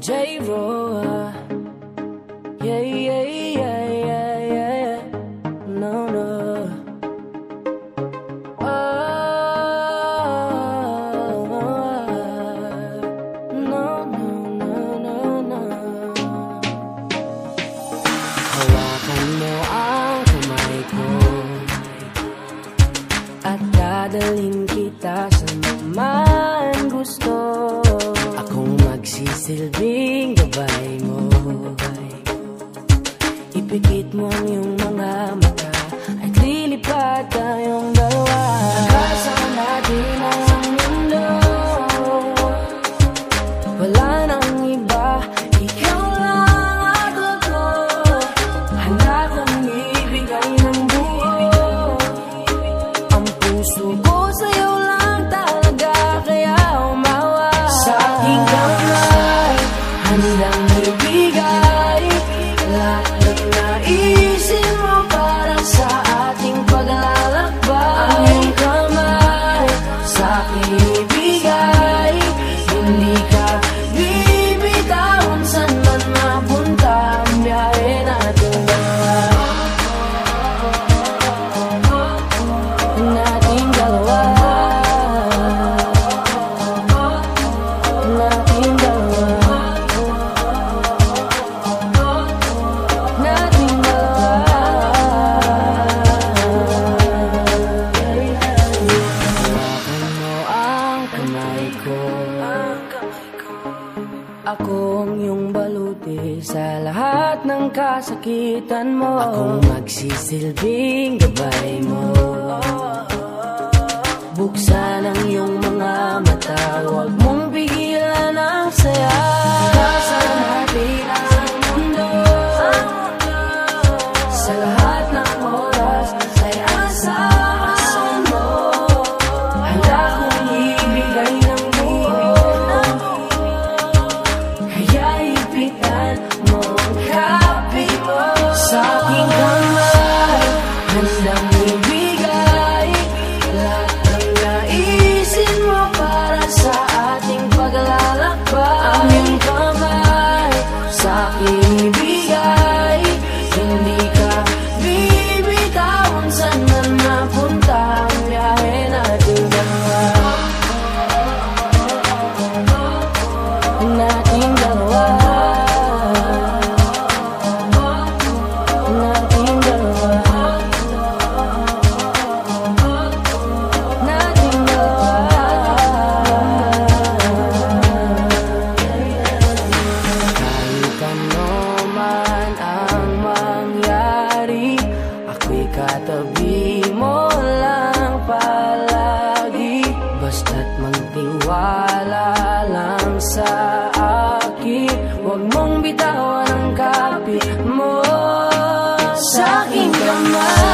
J-Roa Yeah, yeah, yeah, yeah, yeah No, no. Oh, no, no, no, no, no. Hawakan mo ang kamay At dadalhin kita sa Akong magsisilbing gabay mo Ipikit mo ang iyong mga mata sa lahat ng kasakitan mo. Akong magsisilbing gabay mo. Buksan ipitan mo ang kapi mo Sa aking kamay Handang ibigay Lahat ng naisin mo Para sa ating paglalakbay Ang kamay Sa aking ibigay Hindi Basta't magtiwala lang sa akin Huwag mong bitawan ang kapit mo. Sa aking kamay